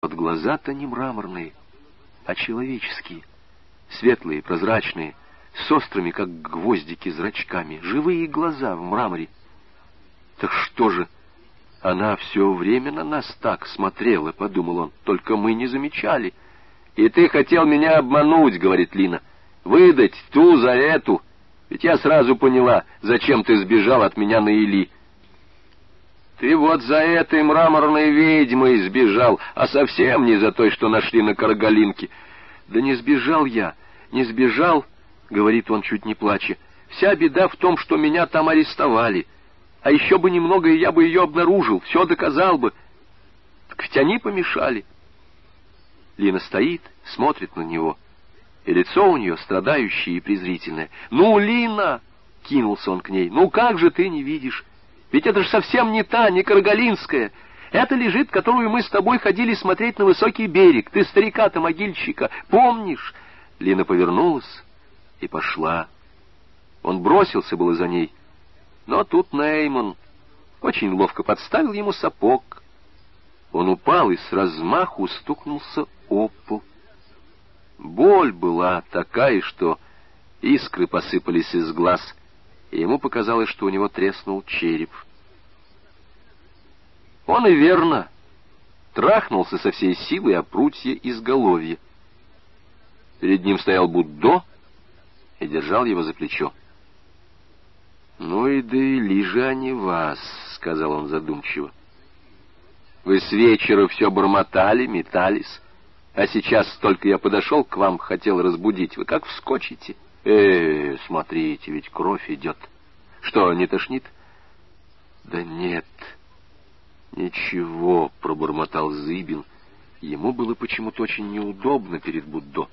Вот глаза-то не мраморные, а человеческие, светлые, прозрачные, с острыми, как гвоздики, зрачками, живые глаза в мраморе. Так что же, она все время на нас так смотрела, — подумал он, — только мы не замечали. И ты хотел меня обмануть, — говорит Лина, — выдать ту за эту. Ведь я сразу поняла, зачем ты сбежал от меня на Или. Ты вот за этой мраморной ведьмой сбежал, а совсем не за той, что нашли на Каргалинке. Да не сбежал я, не сбежал, — говорит он, чуть не плача. Вся беда в том, что меня там арестовали. А еще бы немного, и я бы ее обнаружил, все доказал бы. Так ведь они помешали. Лина стоит, смотрит на него, и лицо у нее страдающее и презрительное. «Ну, Лина!» — кинулся он к ней. «Ну как же ты не видишь? Ведь это же совсем не та, не Каргалинская. Это лежит, которую мы с тобой ходили смотреть на высокий берег. Ты старика-то могильщика, помнишь?» Лина повернулась и пошла. Он бросился было за ней, но тут Нейман очень ловко подставил ему сапог. Он упал и с размаху стукнулся об пол. Боль была такая, что искры посыпались из глаз — и ему показалось, что у него треснул череп. Он и верно трахнулся со всей силой о прутье изголовья. Перед ним стоял Буддо и держал его за плечо. «Ну и да и же они вас», — сказал он задумчиво. «Вы с вечера все бормотали, метались, а сейчас только я подошел к вам, хотел разбудить, вы как вскочите». Э, смотрите, ведь кровь идет. Что, не тошнит? Да нет. Ничего, пробормотал Зыбин. Ему было почему-то очень неудобно перед Буддо.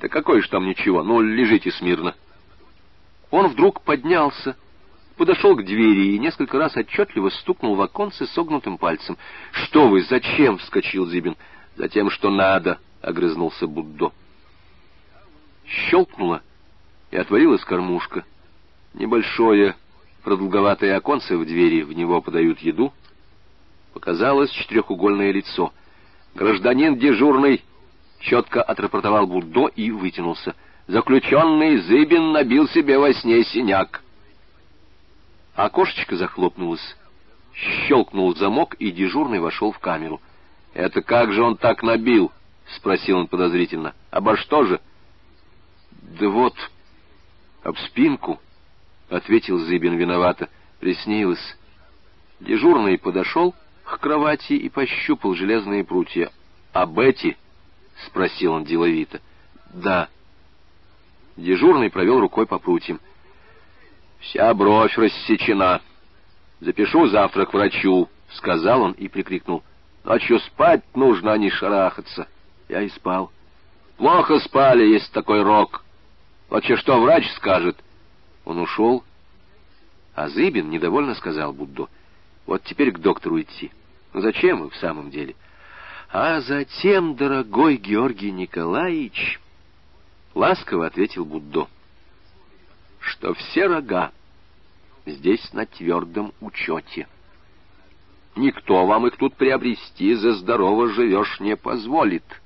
Да какое ж там ничего, ну лежите смирно. Он вдруг поднялся, подошел к двери и несколько раз отчетливо стукнул в оконце согнутым пальцем. «Что вы, зачем?» — вскочил Зыбин. «Затем, что надо», — огрызнулся Буддо. Щелкнуло — и отворилась кормушка. Небольшое продолговатое оконце в двери, в него подают еду. Показалось четырехугольное лицо. Гражданин дежурный четко отрапортовал Буддо и вытянулся. Заключенный Зыбин набил себе во сне синяк. Окошечко захлопнулось. Щелкнул замок, и дежурный вошел в камеру. — Это как же он так набил? — спросил он подозрительно. — Обо что же? — Да вот, об спинку, — ответил Зыбин виновато, — приснилось. Дежурный подошел к кровати и пощупал железные прутья. — А Бетти? — спросил он деловито. — Да. Дежурный провел рукой по прутьям. — Вся бровь рассечена. Запишу завтра к врачу, — сказал он и прикрикнул. — Ночью спать нужно, а не шарахаться. Я и спал. — Плохо спали, есть такой рок. Вот что врач скажет. Он ушел, а Зыбин недовольно сказал Буддо. Вот теперь к доктору идти. Зачем вы в самом деле? А затем, дорогой Георгий Николаевич, ласково ответил Буддо, что все рога здесь на твердом учете. Никто вам их тут приобрести за здорово живешь не позволит. —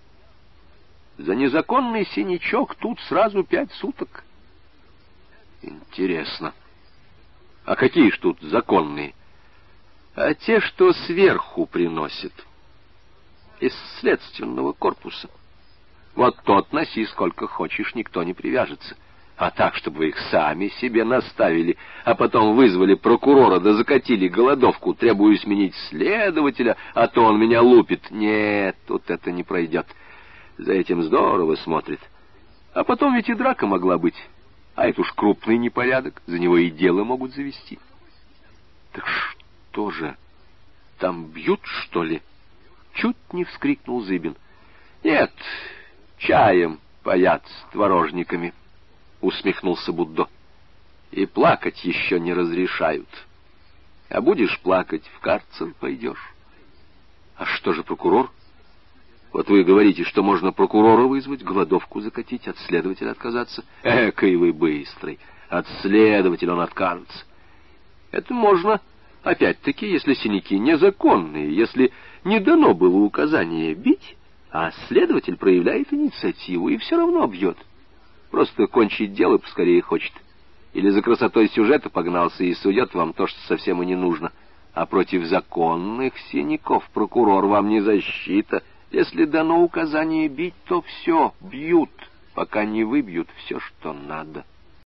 за незаконный синячок тут сразу пять суток. Интересно. А какие ж тут законные? А те, что сверху приносят. Из следственного корпуса. Вот тот носи сколько хочешь, никто не привяжется. А так, чтобы вы их сами себе наставили, а потом вызвали прокурора да закатили голодовку, требуя сменить следователя, а то он меня лупит. Нет, тут это не пройдет. — за этим здорово смотрит. А потом ведь и драка могла быть. А это уж крупный непорядок, за него и дело могут завести. Так что же, там бьют, что ли? Чуть не вскрикнул Зыбин. Нет, чаем паят с творожниками, усмехнулся Буддо. И плакать еще не разрешают. А будешь плакать, в карцер пойдешь. А что же прокурор? Вот вы говорите, что можно прокурора вызвать, голодовку закатить, от следователя отказаться. Экой вы быстрый. От следователя он откажется. Это можно, Опять-таки, если синяки незаконные, если не дано было указание бить, а следователь проявляет инициативу и все равно бьет. Просто кончить дело поскорее хочет. Или за красотой сюжета погнался и сует вам то, что совсем и не нужно. А против законных синяков прокурор вам не защита. Если дано указание бить, то все, бьют, пока не выбьют все, что надо.